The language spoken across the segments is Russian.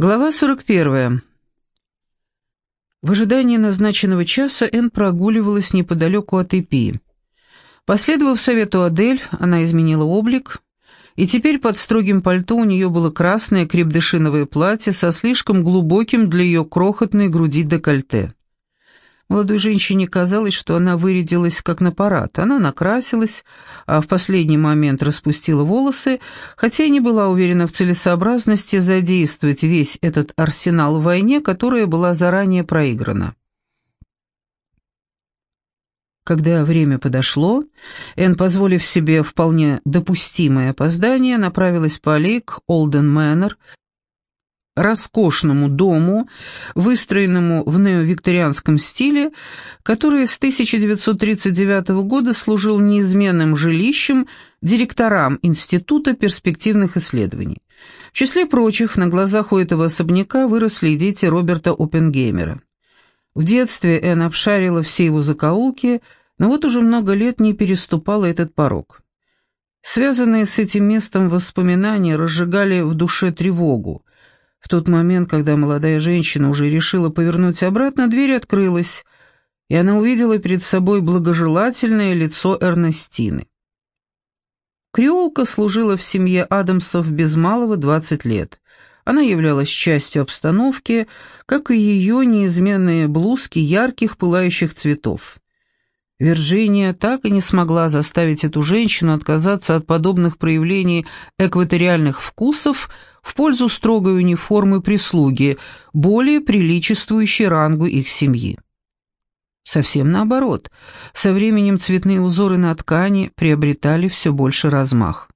Глава 41. В ожидании назначенного часа Энн прогуливалась неподалеку от Эпи. Последовав совету Адель, она изменила облик, и теперь под строгим пальто у нее было красное крепдышиновое платье со слишком глубоким для ее крохотной груди декольте. Молодой женщине казалось, что она вырядилась как на парад. Она накрасилась, а в последний момент распустила волосы, хотя и не была уверена в целесообразности задействовать весь этот арсенал в войне, которая была заранее проиграна. Когда время подошло, Энн, позволив себе вполне допустимое опоздание, направилась по аллее к Олден Мэннер, роскошному дому, выстроенному в неовикторианском стиле, который с 1939 года служил неизменным жилищем директорам Института перспективных исследований. В числе прочих, на глазах у этого особняка выросли дети Роберта Оппенгеймера. В детстве Энн обшарила все его закоулки, но вот уже много лет не переступала этот порог. Связанные с этим местом воспоминания разжигали в душе тревогу. В тот момент, когда молодая женщина уже решила повернуть обратно, дверь открылась, и она увидела перед собой благожелательное лицо Эрнестины. Креолка служила в семье Адамсов без малого 20 лет. Она являлась частью обстановки, как и ее неизменные блузки ярких пылающих цветов. Вирджиния так и не смогла заставить эту женщину отказаться от подобных проявлений экваториальных вкусов в пользу строгой униформы прислуги, более приличествующей рангу их семьи. Совсем наоборот, со временем цветные узоры на ткани приобретали все больше размах.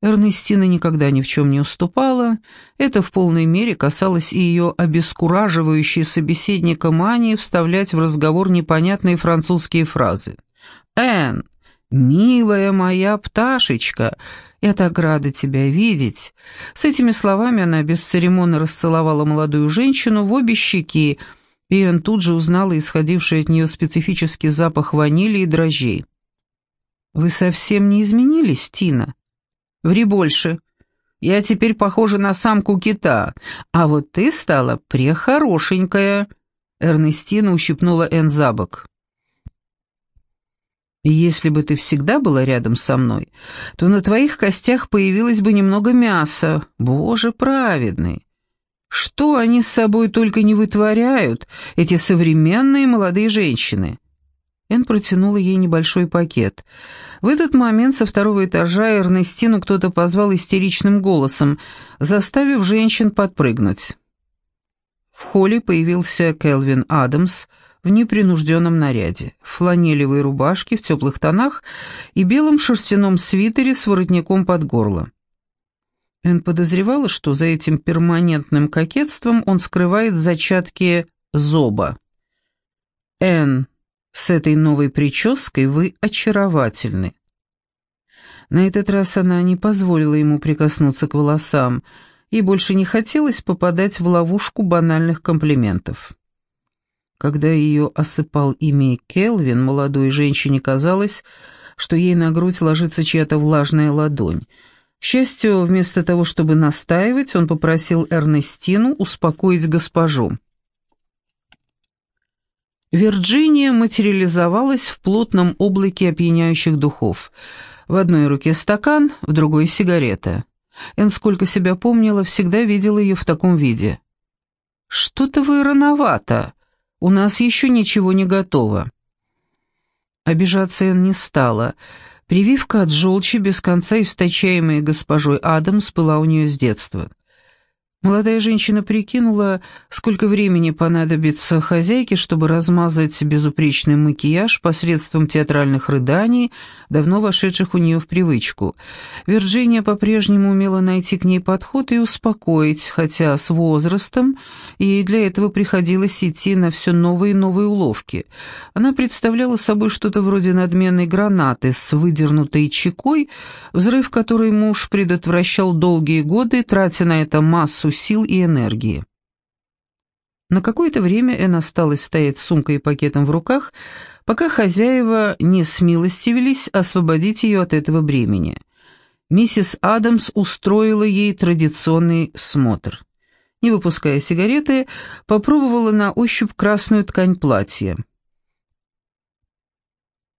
Эрнестина никогда ни в чем не уступала, это в полной мере касалось и ее обескураживающей собеседника мании вставлять в разговор непонятные французские фразы. «Энн, милая моя пташечка, я так рада тебя видеть». С этими словами она бесцеремонно расцеловала молодую женщину в обе щеки, и Энн тут же узнала исходивший от нее специфический запах ванили и дрожжей. «Вы совсем не изменились, Тина?» Ври больше. Я теперь похожа на самку кита, а вот ты стала прехорошенькая». Эрнестина ущипнула Энн за бок. «Если бы ты всегда была рядом со мной, то на твоих костях появилось бы немного мяса. Боже праведный! Что они с собой только не вытворяют, эти современные молодые женщины!» Энн протянула ей небольшой пакет. В этот момент со второго этажа Эрнестину кто-то позвал истеричным голосом, заставив женщин подпрыгнуть. В холле появился Келвин Адамс в непринужденном наряде, в фланелевой рубашке в теплых тонах и белом шерстяном свитере с воротником под горло. Энн подозревала, что за этим перманентным кокетством он скрывает зачатки зоба. «Энн», с этой новой прической вы очаровательны». На этот раз она не позволила ему прикоснуться к волосам, и больше не хотелось попадать в ловушку банальных комплиментов. Когда ее осыпал ими Келвин, молодой женщине казалось, что ей на грудь ложится чья-то влажная ладонь. К счастью, вместо того, чтобы настаивать, он попросил Эрнестину успокоить госпожу. Вирджиния материализовалась в плотном облаке опьяняющих духов. В одной руке стакан, в другой — сигарета. Энн, сколько себя помнила, всегда видела ее в таком виде. «Что-то вы рановато. У нас еще ничего не готово». Обижаться Энн не стала. Прививка от желчи, без конца источаемая госпожой Адамс, была у нее с детства. Молодая женщина прикинула, сколько времени понадобится хозяйке, чтобы размазать безупречный макияж посредством театральных рыданий, давно вошедших у нее в привычку. Вирджиния по-прежнему умела найти к ней подход и успокоить, хотя с возрастом ей для этого приходилось идти на все новые и новые уловки. Она представляла собой что-то вроде надменной гранаты с выдернутой чекой, взрыв которой муж предотвращал долгие годы, тратя на это массу массу сил и энергии. На какое-то время Эн осталась стоять с сумкой и пакетом в руках, пока хозяева не смилостивились освободить ее от этого бремени. Миссис Адамс устроила ей традиционный смотр. не выпуская сигареты, попробовала на ощупь красную ткань платья.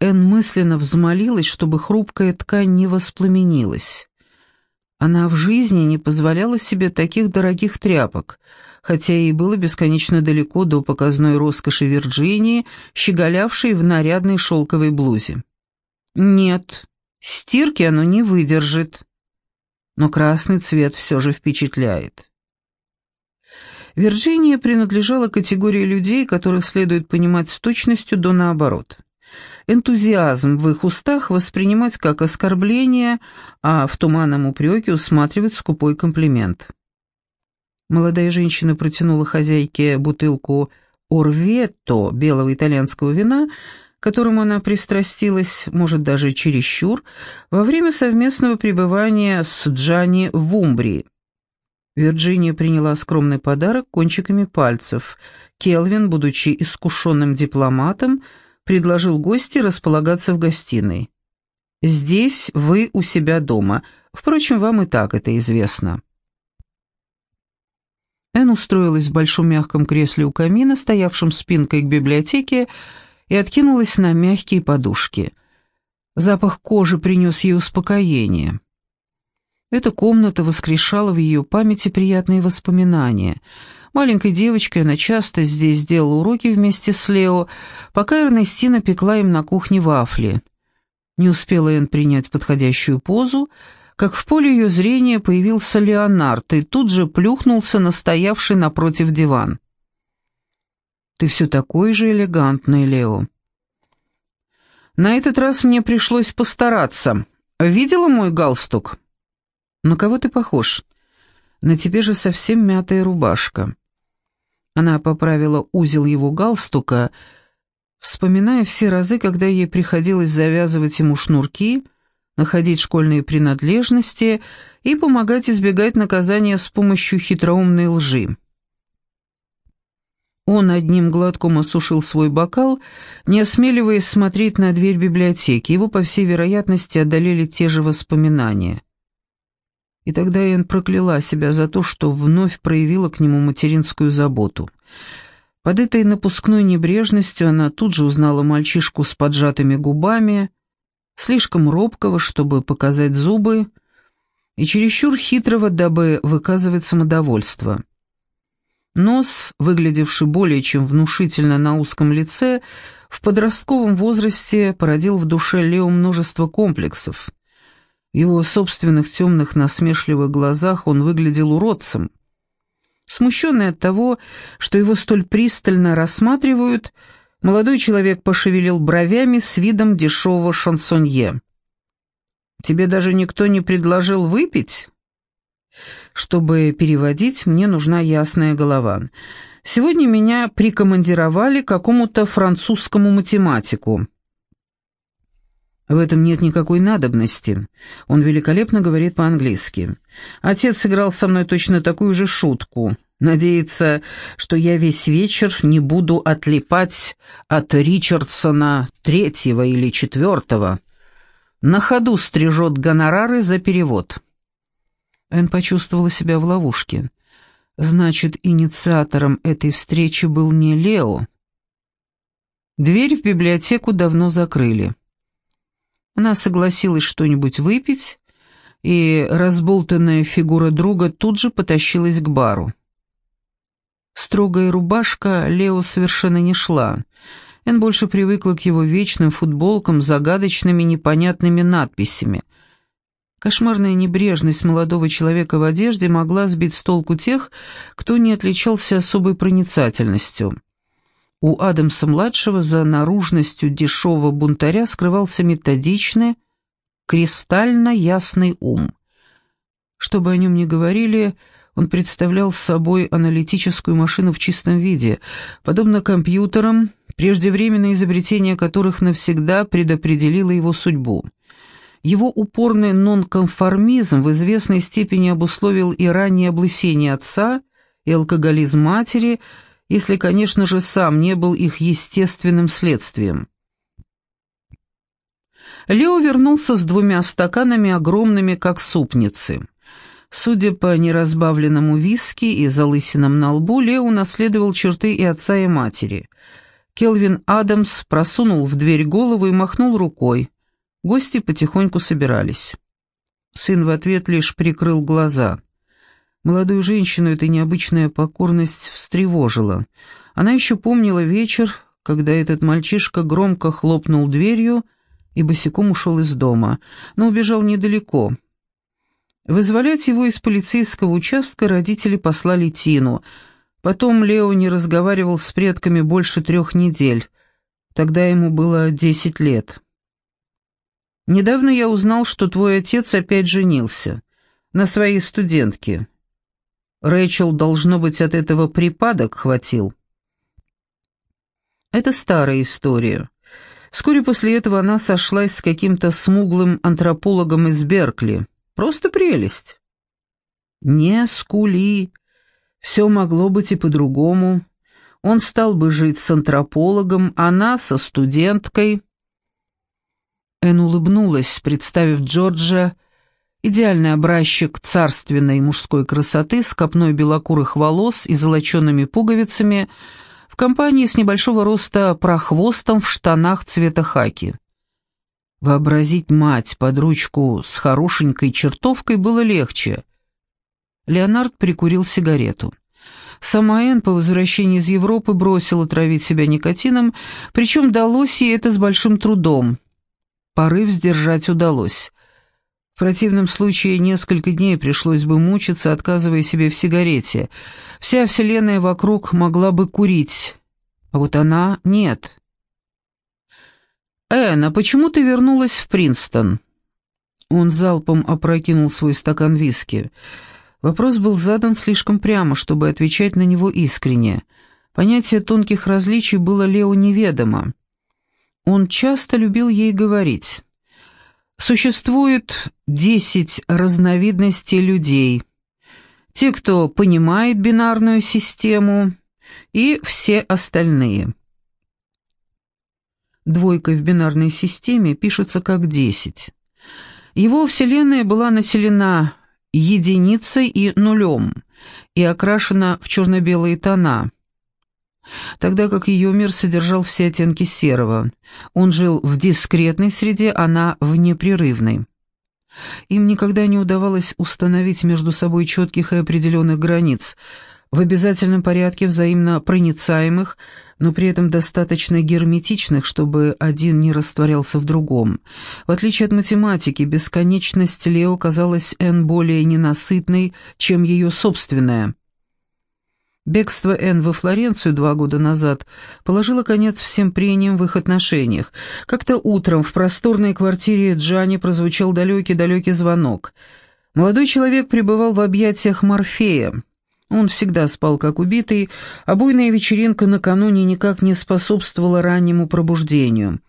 Эн мысленно взмолилась, чтобы хрупкая ткань не воспламенилась. Она в жизни не позволяла себе таких дорогих тряпок, хотя и было бесконечно далеко до показной роскоши Вирджинии, щеголявшей в нарядной шелковой блузе. Нет, стирки оно не выдержит. Но красный цвет все же впечатляет. Вирджиния принадлежала категории людей, которых следует понимать с точностью до наоборот. Энтузиазм в их устах воспринимать как оскорбление, а в туманном упреке усматривать скупой комплимент. Молодая женщина протянула хозяйке бутылку «Орветто» белого итальянского вина, которому она пристрастилась, может, даже чересчур, во время совместного пребывания с Джанни в Умбрии. Вирджиния приняла скромный подарок кончиками пальцев. Келвин, будучи искушенным дипломатом, предложил гости располагаться в гостиной. «Здесь вы у себя дома. Впрочем, вам и так это известно». Эн устроилась в большом мягком кресле у камина, стоявшем спинкой к библиотеке, и откинулась на мягкие подушки. Запах кожи принес ей успокоение. Эта комната воскрешала в ее памяти приятные воспоминания. Маленькой девочкой она часто здесь делала уроки вместе с Лео, пока Эрнестина пекла им на кухне вафли. Не успела Энн принять подходящую позу, как в поле ее зрения появился Леонард и тут же плюхнулся на стоявший напротив диван. «Ты все такой же элегантный, Лео». «На этот раз мне пришлось постараться. Видела мой галстук?» «На кого ты похож? На тебе же совсем мятая рубашка». Она поправила узел его галстука, вспоминая все разы, когда ей приходилось завязывать ему шнурки, находить школьные принадлежности и помогать избегать наказания с помощью хитроумной лжи. Он одним глотком осушил свой бокал, не осмеливаясь смотреть на дверь библиотеки. Его, по всей вероятности, одолели те же воспоминания. И тогда Энн прокляла себя за то, что вновь проявила к нему материнскую заботу. Под этой напускной небрежностью она тут же узнала мальчишку с поджатыми губами, слишком робкого, чтобы показать зубы, и чересчур хитрого, дабы выказывать самодовольство. Нос, выглядевший более чем внушительно на узком лице, в подростковом возрасте породил в душе Лео множество комплексов. В его собственных темных насмешливых глазах он выглядел уродцем. Смущенный от того, что его столь пристально рассматривают, молодой человек пошевелил бровями с видом дешевого шансонье. «Тебе даже никто не предложил выпить?» «Чтобы переводить, мне нужна ясная голова. Сегодня меня прикомандировали к какому-то французскому математику». В этом нет никакой надобности. Он великолепно говорит по-английски. Отец сыграл со мной точно такую же шутку. Надеется, что я весь вечер не буду отлипать от Ричардсона третьего или четвертого. На ходу стрижет гонорары за перевод. Энн почувствовала себя в ловушке. Значит, инициатором этой встречи был не Лео. Дверь в библиотеку давно закрыли. Она согласилась что-нибудь выпить, и разболтанная фигура друга тут же потащилась к бару. Строгая рубашка Лео совершенно не шла. Эн больше привыкла к его вечным футболкам с загадочными непонятными надписями. Кошмарная небрежность молодого человека в одежде могла сбить с толку тех, кто не отличался особой проницательностью. У Адамса-младшего за наружностью дешевого бунтаря скрывался методичный, кристально ясный ум. Что бы о нем ни говорили, он представлял собой аналитическую машину в чистом виде, подобно компьютерам, преждевременное изобретение которых навсегда предопределило его судьбу. Его упорный нонконформизм в известной степени обусловил и раннее облысение отца, и алкоголизм матери – если, конечно же, сам не был их естественным следствием. Лео вернулся с двумя стаканами, огромными, как супницы. Судя по неразбавленному виски и залысинам на лбу, Лео унаследовал черты и отца, и матери. Келвин Адамс просунул в дверь голову и махнул рукой. Гости потихоньку собирались. Сын в ответ лишь прикрыл глаза. Молодую женщину эта необычная покорность встревожила. Она еще помнила вечер, когда этот мальчишка громко хлопнул дверью и босиком ушел из дома, но убежал недалеко — Вызволять его из полицейского участка родители послали Тину. Потом Лео не разговаривал с предками больше трех недель. Тогда ему было десять лет. «Недавно я узнал, что твой отец опять женился. На своей студентке. Рэйчел, должно быть, от этого припадок хватил». Это старая история. Вскоре после этого она сошлась с каким-то смуглым антропологом из Беркли. Просто прелесть. Не скули. Все могло быть и по-другому. Он стал бы жить с антропологом, она со студенткой. Эн улыбнулась, представив Джорджа, идеальный образчик царственной мужской красоты с копной белокурых волос и золочеными пуговицами, в компании с небольшого роста прохвостом в штанах цвета хаки. Вообразить мать под ручку с хорошенькой чертовкой было легче. Леонард прикурил сигарету. Сама Энн по возвращении из Европы бросила травить себя никотином, причем далось ей это с большим трудом. Порыв сдержать удалось. В противном случае несколько дней пришлось бы мучиться, отказывая себе в сигарете. Вся вселенная вокруг могла бы курить, а вот она — нет. «Энн, а почему ты вернулась в Принстон?» Он залпом опрокинул свой стакан виски. Вопрос был задан слишком прямо, чтобы отвечать на него искренне. Понятие тонких различий было Лео неведомо. Он часто любил ей говорить. «Существует десять разновидностей людей. Те, кто понимает бинарную систему, и все остальные». Двойка в бинарной системе пишется как 10. Его вселенная была населена единицей и нулем и окрашена в черно-белые тона, тогда как ее мир содержал все оттенки серого. Он жил в дискретной среде, она в непрерывной. Им никогда не удавалось установить между собой четких и определенных границ, в обязательном порядке взаимно проницаемых, но при этом достаточно герметичных, чтобы один не растворялся в другом. В отличие от математики, бесконечность Лео казалась Н более ненасытной, чем ее собственная. Бегство Н во Флоренцию два года назад положило конец всем прениям в их отношениях. Как-то утром в просторной квартире Джани прозвучал далекий-далекий звонок. Молодой человек пребывал в объятиях Морфея. Он всегда спал как убитый, а буйная вечеринка накануне никак не способствовала раннему пробуждению.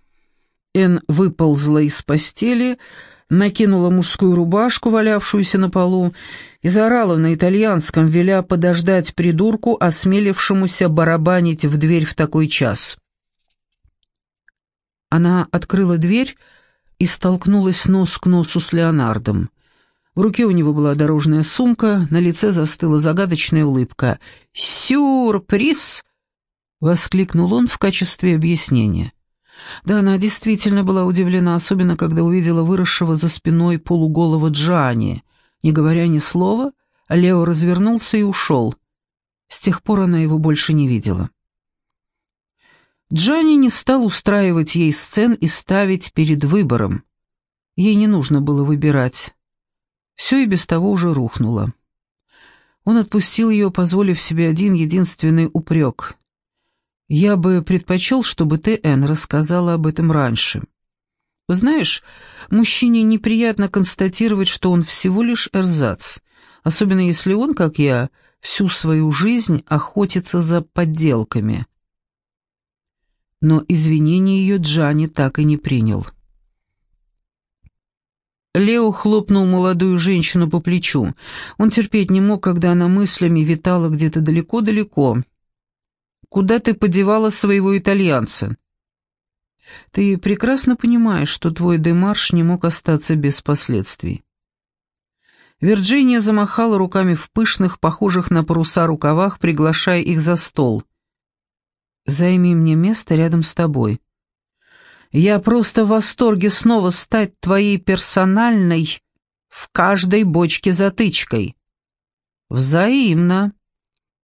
Эн выползла из постели, накинула мужскую рубашку, валявшуюся на полу, и заорала на итальянском, веля подождать придурку, осмелившемуся барабанить в дверь в такой час. Она открыла дверь и столкнулась нос к носу с Леонардом. В руке у него была дорожная сумка, на лице застыла загадочная улыбка. «Сюрприз!» — воскликнул он в качестве объяснения. Да, она действительно была удивлена, особенно когда увидела выросшего за спиной полуголого Джани. Не говоря ни слова, Лео развернулся и ушел. С тех пор она его больше не видела. Джани не стал устраивать ей сцен и ставить перед выбором. Ей не нужно было выбирать. Все и без того уже рухнуло. Он отпустил ее, позволив себе один единственный упрек. «Я бы предпочел, чтобы ты, Энн, рассказала об этом раньше. Знаешь, мужчине неприятно констатировать, что он всего лишь эрзац, особенно если он, как я, всю свою жизнь охотится за подделками». Но извинения ее Джани так и не принял. Лео хлопнул молодую женщину по плечу. Он терпеть не мог, когда она мыслями витала где-то далеко-далеко. «Куда ты подевала своего итальянца?» «Ты прекрасно понимаешь, что твой демарш не мог остаться без последствий». Вирджиния замахала руками в пышных, похожих на паруса рукавах, приглашая их за стол. «Займи мне место рядом с тобой. Я просто в восторге снова стать твоей персональной в каждой бочке затычкой». «Взаимно»,